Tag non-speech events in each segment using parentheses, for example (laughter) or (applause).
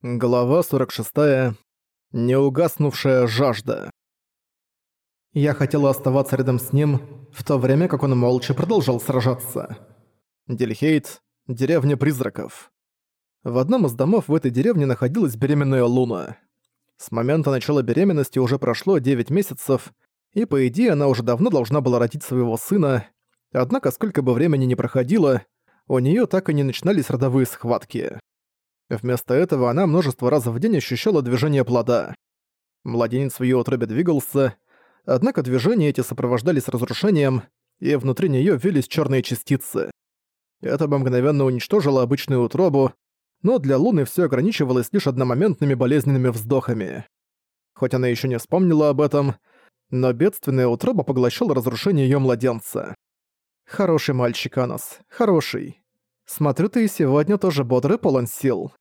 Глава 46. Неугаснувшая жажда. Я хотела оставаться рядом с ним, в то время как он молча продолжал сражаться. Дельхейт — деревня призраков. В одном из домов в этой деревне находилась беременная Луна. С момента начала беременности уже прошло 9 месяцев, и по идее она уже давно должна была родить своего сына, однако сколько бы времени ни проходило, у нее так и не начинались родовые схватки. Вместо этого она множество раз в день ощущала движение плода. Младенец в её утробе двигался, однако движения эти сопровождались разрушением, и внутри неё вились чёрные частицы. Это бы мгновенно уничтожило обычную утробу, но для Луны всё ограничивалось лишь одномоментными болезненными вздохами. Хоть она ещё не вспомнила об этом, но бедственная утроба поглощала разрушение её младенца. «Хороший мальчик, Анос, хороший. Смотрю, ты и сегодня тоже бодрый полон сил».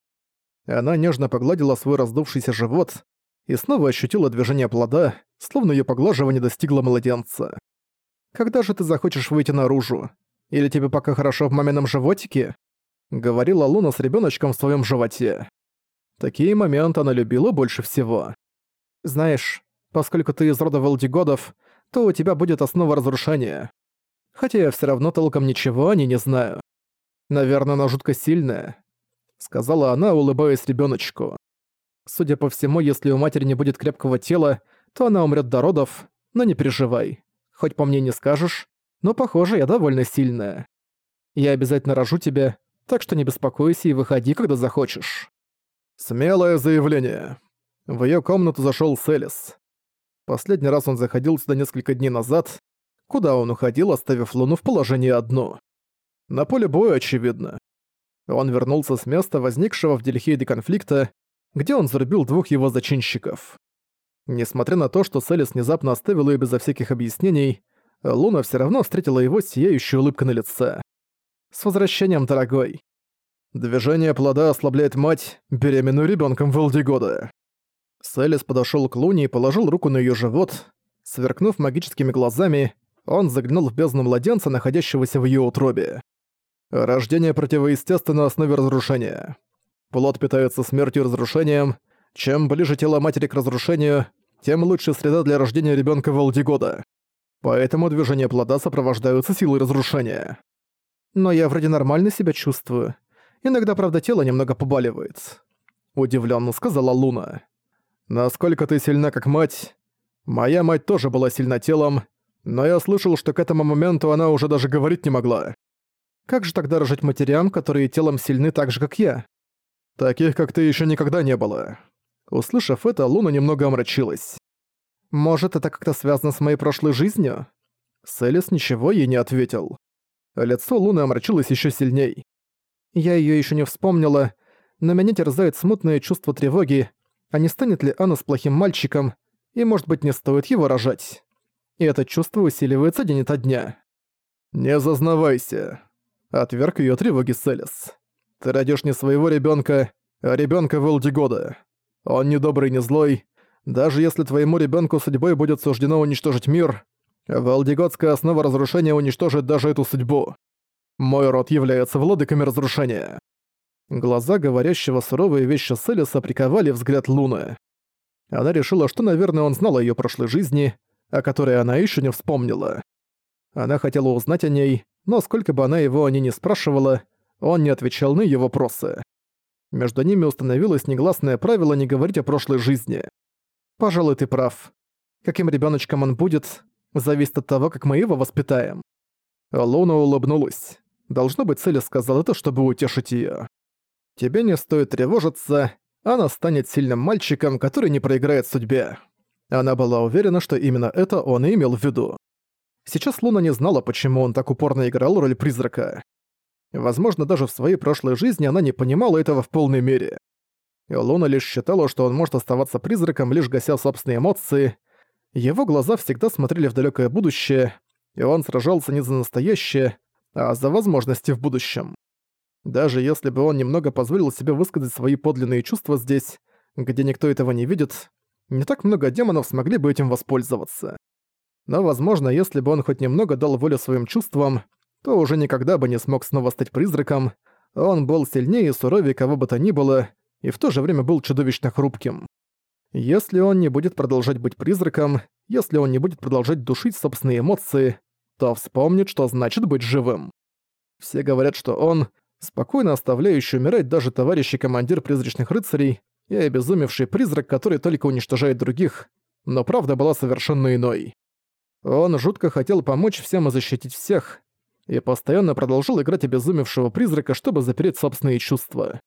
Она нежно погладила свой раздувшийся живот и снова ощутила движение плода, словно её поглаживание достигло младенца. «Когда же ты захочешь выйти наружу? Или тебе пока хорошо в мамином животике?» — говорила Луна с ребёночком в своём животе. Такие моменты она любила больше всего. «Знаешь, поскольку ты из рода Валдигодов, то у тебя будет основа разрушения. Хотя я всё равно толком ничего о ней не знаю. Наверное, она жутко сильная», — сказала она, улыбаясь ребёночку. «Судя по всему, если у матери не будет крепкого тела, то она умрёт до родов, но не переживай. Хоть по мне не скажешь, но, похоже, я довольно сильная. Я обязательно рожу тебя, так что не беспокойся и выходи, когда захочешь». Смелое заявление. В её комнату зашёл Селис. Последний раз он заходил сюда несколько дней назад, куда он уходил, оставив Луну в положении одну. На поле боя, очевидно. Он вернулся с места возникшего в Дельхейде конфликта, где он зарубил двух его зачинщиков. Несмотря на то, что Селис внезапно оставил ее безо всяких объяснений, Луна все равно встретила его сияющей улыбкой на лице. «С возвращением, дорогой!» Движение плода ослабляет мать, беременную ребенком в Элдигода. Селис подошел к Луне и положил руку на ее живот. Сверкнув магическими глазами, он заглянул в бездну младенца, находящегося в ее утробе. Рождение противоестественно основе разрушения. Плод питается смертью и разрушением. Чем ближе тело матери к разрушению, тем лучше среда для рождения ребенка в Алдигода. Поэтому движения плода сопровождаются силой разрушения. Но я вроде нормально себя чувствую. Иногда, правда, тело немного побаливает. Удивленно сказала Луна. Насколько ты сильна как мать? Моя мать тоже была сильна телом, но я слышал, что к этому моменту она уже даже говорить не могла. Как же тогда рожать матерям, которые телом сильны так же, как я? Таких, как ты, еще никогда не было. Услышав это, Луна немного омрачилась. Может, это как-то связано с моей прошлой жизнью? Селис ничего ей не ответил. Лицо Луны омрачилось еще сильней. Я ее еще не вспомнила, но меня терзает смутное чувство тревоги, а не станет ли Анна с плохим мальчиком, и, может быть, не стоит его рожать. И это чувство усиливается день ото дня. «Не зазнавайся», Отверг её тревоги Селис. «Ты родишь не своего ребёнка, а ребёнка Волдигода. Он не добрый, не злой. Даже если твоему ребёнку судьбой будет суждено уничтожить мир, Валдигодская основа разрушения уничтожит даже эту судьбу. Мой род является владыками разрушения». Глаза говорящего суровые вещи Селиса приковали взгляд Луны. Она решила, что, наверное, он знал о её прошлой жизни, о которой она ещё не вспомнила. Она хотела узнать о ней, но сколько бы она его ней не спрашивала, он не отвечал на её вопросы. Между ними установилось негласное правило не говорить о прошлой жизни. «Пожалуй, ты прав. Каким ребёночком он будет, зависит от того, как мы его воспитаем». Луна улыбнулась. Должно быть, Селя сказал это, чтобы утешить её. «Тебе не стоит тревожиться, она станет сильным мальчиком, который не проиграет судьбе». Она была уверена, что именно это он имел в виду. Сейчас Луна не знала, почему он так упорно играл роль призрака. Возможно, даже в своей прошлой жизни она не понимала этого в полной мере. И Луна лишь считала, что он может оставаться призраком, лишь гася собственные эмоции. Его глаза всегда смотрели в далекое будущее, и он сражался не за настоящее, а за возможности в будущем. Даже если бы он немного позволил себе высказать свои подлинные чувства здесь, где никто этого не видит, не так много демонов смогли бы этим воспользоваться. Но, возможно, если бы он хоть немного дал волю своим чувствам, то уже никогда бы не смог снова стать призраком. Он был сильнее и суровее кого бы то ни было, и в то же время был чудовищно хрупким. Если он не будет продолжать быть призраком, если он не будет продолжать душить собственные эмоции, то вспомнит, что значит быть живым. Все говорят, что он, спокойно оставляющий умирать даже товарищи командир призрачных рыцарей и обезумевший призрак, который только уничтожает других, но правда была совершенно иной. Он жутко хотел помочь всем и защитить всех, и постоянно продолжил играть обезумевшего призрака, чтобы запереть собственные чувства.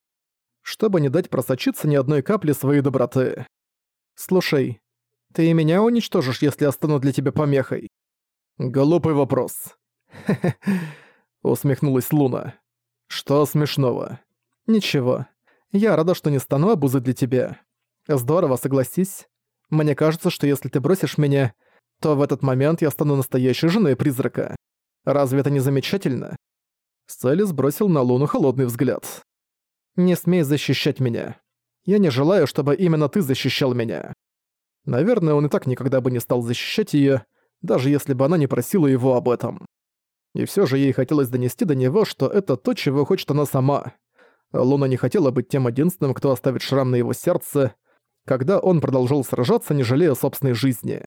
Чтобы не дать просочиться ни одной капли своей доброты. «Слушай, ты и меня уничтожишь, если я стану для тебя помехой?» «Глупый вопрос». (laughs) Усмехнулась Луна. «Что смешного?» «Ничего. Я рада, что не стану обузой для тебя. Здорово, согласись. Мне кажется, что если ты бросишь меня, то в этот момент я стану настоящей женой призрака. Разве это не замечательно?» Селли сбросил на Луну холодный взгляд. «Не смей защищать меня. Я не желаю, чтобы именно ты защищал меня». Наверное, он и так никогда бы не стал защищать её, даже если бы она не просила его об этом. И всё же ей хотелось донести до него, что это то, чего хочет она сама. Луна не хотела быть тем единственным, кто оставит шрам на его сердце, когда он продолжал сражаться, не жалея собственной жизни.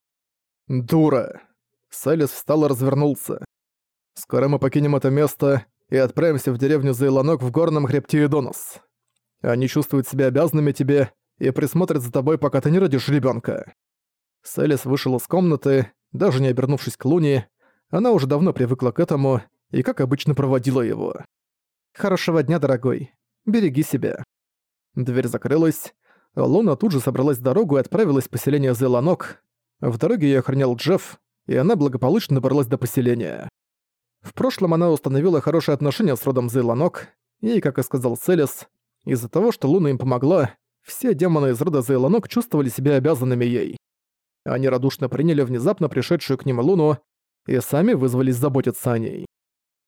«Дура!» Селис встал и развернулся. «Скоро мы покинем это место и отправимся в деревню Зейланок в горном хребте Идонос. Они чувствуют себя обязанными тебе и присмотрят за тобой, пока ты не родишь ребенка. Селис вышел из комнаты, даже не обернувшись к Луне, она уже давно привыкла к этому и, как обычно, проводила его. «Хорошего дня, дорогой. Береги себя». Дверь закрылась. Луна тут же собралась в дорогу и отправилась в поселение Зеланок. В дороге её охранял Джефф, и она благополучно добралась до поселения. В прошлом она установила хорошие отношения с родом Зейланок, и, как и сказал Селис, из-за того, что Луна им помогла, все демоны из рода Зейланок чувствовали себя обязанными ей. Они радушно приняли внезапно пришедшую к ним Луну и сами вызвались заботиться о ней.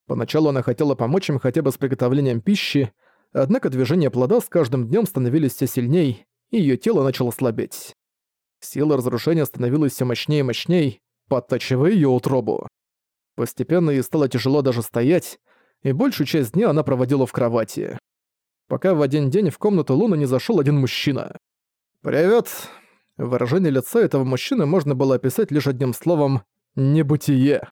Поначалу она хотела помочь им хотя бы с приготовлением пищи, однако движения плода с каждым днем становились все сильней, и ее тело начало слабеть. Сила разрушения становилась все мощнее и мощнее, подтачивая ее утробу. Постепенно ей стало тяжело даже стоять, и большую часть дня она проводила в кровати. Пока в один день в комнату Луны не зашел один мужчина. «Привет!» Выражение лица этого мужчины можно было описать лишь одним словом «небытие».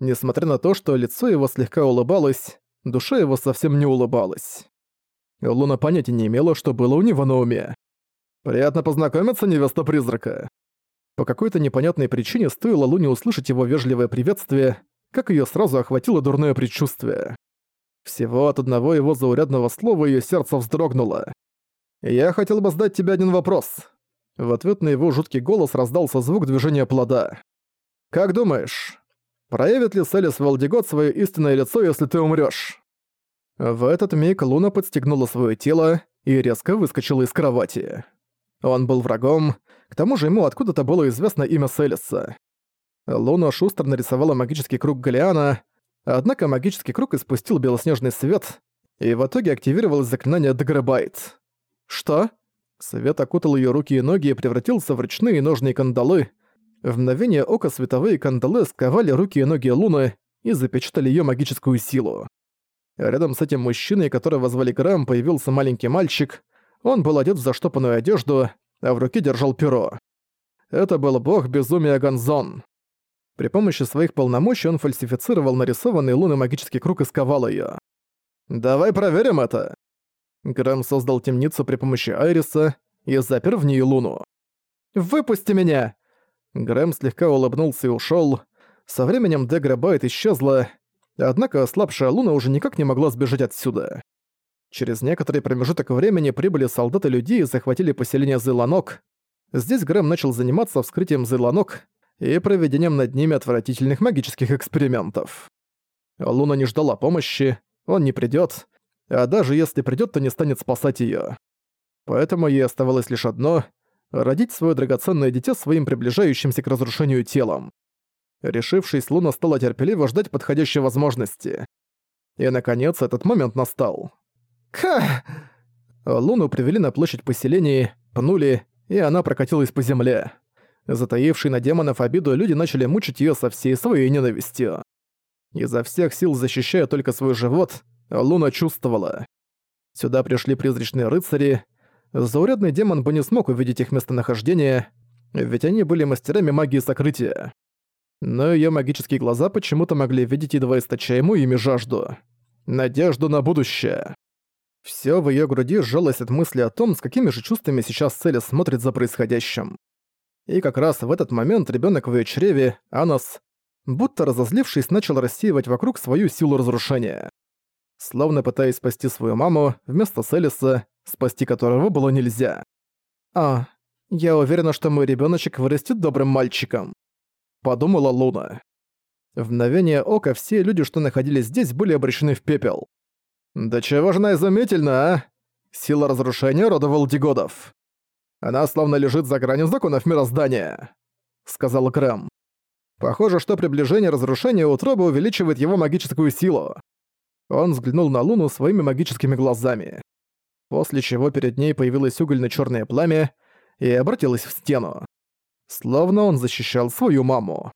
Несмотря на то, что лицо его слегка улыбалось, душа его совсем не улыбалась. Луна понятия не имела, что было у него на уме. «Приятно познакомиться, невеста призрака». По какой-то непонятной причине стоило Луне услышать его вежливое приветствие, как ее сразу охватило дурное предчувствие. Всего от одного его заурядного слова ее сердце вздрогнуло. «Я хотел бы задать тебе один вопрос». В ответ на его жуткий голос раздался звук движения плода. «Как думаешь, проявит ли Селис Валдигот свое истинное лицо, если ты умрёшь?» В этот миг Луна подстегнула свое тело и резко выскочила из кровати. Он был врагом, к тому же ему откуда-то было известно имя Селиса. Луна шустро нарисовала магический круг Галиана, однако магический круг испустил белоснежный свет, и в итоге активировалось заклинание Даграбайт. «Что?» Свет окутал ее руки и ноги и превратился в ручные ножные кандалы. В мгновение ока световые кандалы сковали руки и ноги Луны и запечатали ее магическую силу. Рядом с этим мужчиной, которого звали Грэм, появился маленький мальчик. Он был одет в заштопанную одежду, а в руке держал перо. Это был бог безумия Ганзон. При помощи своих полномочий он фальсифицировал нарисованный луной магический круг и сковал её. «Давай проверим это!» Грэм создал темницу при помощи Айриса и запер в ней луну. «Выпусти меня!» Грэм слегка улыбнулся и ушёл. Со временем Дегра Байт исчезла, однако ослабшая луна уже никак не могла сбежать отсюда. Через некоторый промежуток времени прибыли солдаты людей и захватили поселение Зеланок. Здесь Грэм начал заниматься вскрытием Зеланок и проведением над ними отвратительных магических экспериментов. Луна не ждала помощи, он не придёт, а даже если придёт, то не станет спасать её. Поэтому ей оставалось лишь одно — родить своё драгоценное дитя своим приближающимся к разрушению телом. Решившись, Луна стала терпеливо ждать подходящей возможности. И, наконец, этот момент настал. Ха! Луну привели на площадь поселения, пнули, и она прокатилась по земле. Затаившие на демонов обиду люди начали мучить её со всей своей ненавистью. Изо всех сил защищая только свой живот, Луна чувствовала. Сюда пришли призрачные рыцари. Заурядный демон бы не смог увидеть их местонахождение, ведь они были мастерами магии сокрытия. Но её магические глаза почему-то могли видеть едва источаемую ими жажду. Надежду на будущее. Всё в её груди сжалось от мысли о том, с какими же чувствами сейчас Селя смотрит за происходящим. И как раз в этот момент ребёнок в её чреве, Анос, будто разозлившись, начал рассеивать вокруг свою силу разрушения. Словно пытаясь спасти свою маму, вместо Селиса, спасти которого было нельзя. «А, я уверена, что мой ребёночек вырастет добрым мальчиком», — подумала Луна. В мгновение ока все люди, что находились здесь, были обращены в пепел. «Да чего же она изумительна, а? Сила разрушения рода Валдигодов. Она словно лежит за гранью законов мироздания», — сказал Грэм. «Похоже, что приближение разрушения утробы увеличивает его магическую силу». Он взглянул на Луну своими магическими глазами. После чего перед ней появилось угольно-чёрное пламя и обратилось в стену. Словно он защищал свою маму.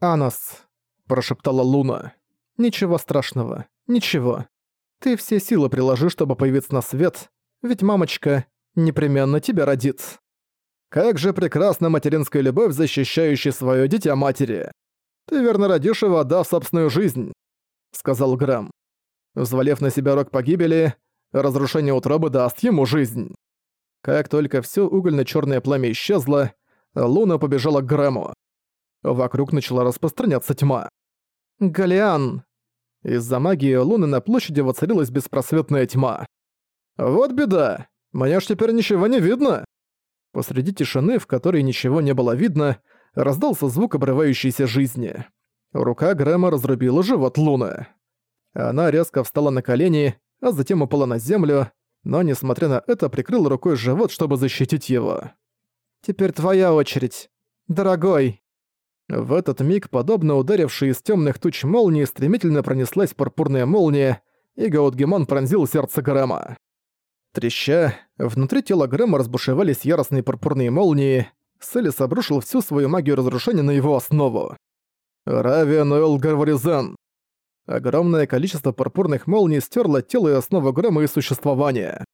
«Анас», — прошептала Луна. «Ничего страшного, ничего. Ты все силы приложи, чтобы появиться на свет, ведь мамочка непременно тебя родит. Как же прекрасна материнская любовь, защищающая свое дитя матери. Ты верно родишь его, отдав собственную жизнь, сказал Грэм. Взвалив на себя рог погибели, разрушение утробы даст ему жизнь. Как только все угольно черное пламя исчезло, Луна побежала к Грэму. Вокруг начала распространяться тьма. «Галиан!» Из-за магии Луны на площади воцарилась беспросветная тьма. «Вот беда! Мне ж теперь ничего не видно!» Посреди тишины, в которой ничего не было видно, раздался звук обрывающейся жизни. Рука Грэма разрубила живот Луны. Она резко встала на колени, а затем упала на землю, но, несмотря на это, прикрыла рукой живот, чтобы защитить его. «Теперь твоя очередь. Дорогой!» В этот миг, подобно ударившей из темных туч молнии, стремительно пронеслась пурпурная молния, и Гаутгемон пронзил сердце Грэма. Треща, внутри тела Грэма разбушевались яростные пурпурные молнии, Селис обрушил всю свою магию разрушения на его основу. Равиан Уэлл Гарваризен. Огромное количество пурпурных молний стерло тело и основу Грэма и существования.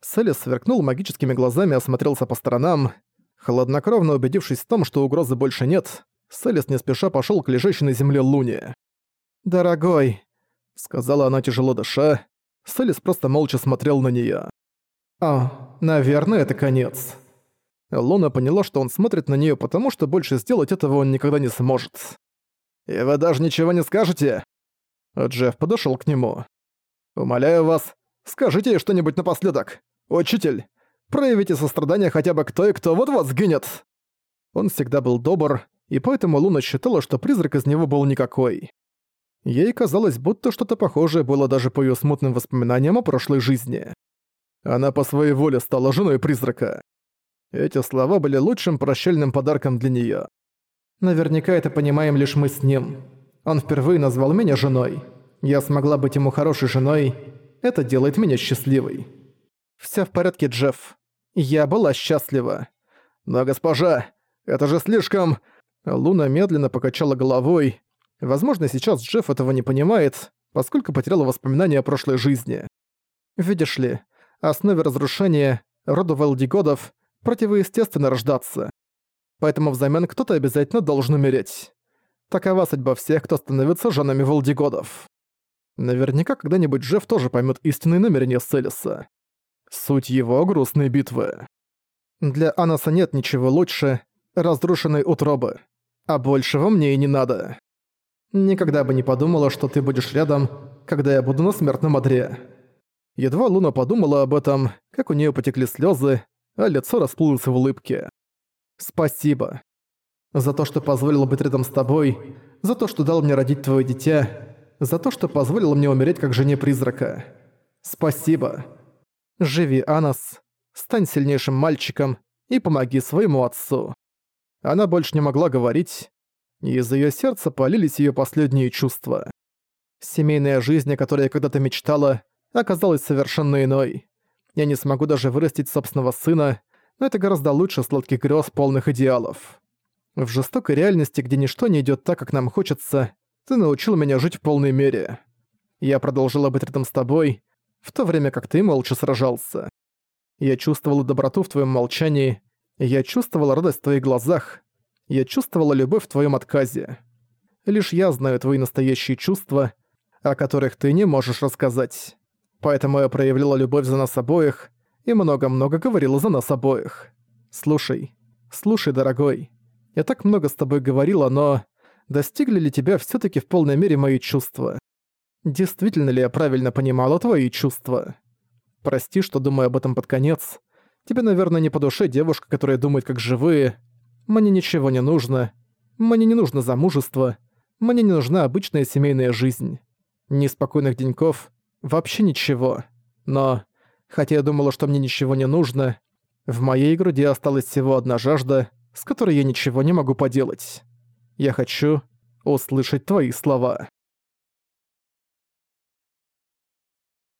Селис сверкнул магическими глазами и осмотрелся по сторонам. Хладнокровно убедившись в том, что угрозы больше нет, Селис не спеша пошёл к лежащей на земле Луне. «Дорогой», — сказала она тяжело дыша, Селис просто молча смотрел на неё. «А, наверное, это конец». Луна поняла, что он смотрит на неё, потому что больше сделать этого он никогда не сможет. «И вы даже ничего не скажете?» Джефф подошёл к нему. «Умоляю вас, скажите ей что-нибудь напоследок. Учитель, проявите сострадание хотя бы к той, кто вот-вот сгинет». Он всегда был добр, и поэтому Луна считала, что призрак из него был никакой. Ей казалось, будто что-то похожее было даже по её смутным воспоминаниям о прошлой жизни. Она по своей воле стала женой призрака. Эти слова были лучшим прощальным подарком для неё. Наверняка это понимаем лишь мы с ним. Он впервые назвал меня женой. Я смогла быть ему хорошей женой. Это делает меня счастливой. Всё в порядке, Джефф. Я была счастлива. Но, госпожа, это же слишком... Луна медленно покачала головой. Возможно, сейчас Джефф этого не понимает, поскольку потеряла воспоминания о прошлой жизни. Видишь ли, основе разрушения роду Валдигодов противоестественно рождаться. Поэтому взамен кто-то обязательно должен умереть. Такова судьба всех, кто становится женами Валдигодов. Наверняка когда-нибудь Джефф тоже поймет истинные намерения Селиса. Суть его грустной битвы. Для Анаса нет ничего лучше разрушенной утробы а большего мне и не надо. Никогда бы не подумала, что ты будешь рядом, когда я буду на смертном одре». Едва Луна подумала об этом, как у нее потекли слезы, а лицо расплылось в улыбке. «Спасибо. За то, что позволил быть рядом с тобой, за то, что дал мне родить твое дитя, за то, что позволил мне умереть как жене призрака. Спасибо. Живи, Анас, стань сильнейшим мальчиком и помоги своему отцу». Она больше не могла говорить, и из её сердца полились её последние чувства. Семейная жизнь, о которой я когда-то мечтала, оказалась совершенно иной. Я не смогу даже вырастить собственного сына, но это гораздо лучше сладких грёз полных идеалов. В жестокой реальности, где ничто не идёт так, как нам хочется, ты научил меня жить в полной мере. Я продолжила быть рядом с тобой, в то время как ты молча сражался. Я чувствовала доброту в твоем молчании, я чувствовала радость в твоих глазах, я чувствовала любовь в твоем отказе. Лишь я знаю твои настоящие чувства, о которых ты не можешь рассказать. Поэтому я проявляла любовь за нас обоих и много-много говорила за нас обоих. Слушай, слушай, дорогой, я так много с тобой говорила, но достигли ли тебя все таки в полной мере мои чувства? Действительно ли я правильно понимала твои чувства? Прости, что думаю об этом под конец. Тебе, наверное, не по душе девушка, которая думает как живые. Мне ничего не нужно. Мне не нужно замужество. Мне не нужна обычная семейная жизнь. Ни спокойных деньков, вообще ничего. Но, хотя я думала, что мне ничего не нужно, в моей груди осталась всего одна жажда, с которой я ничего не могу поделать. Я хочу услышать твои слова.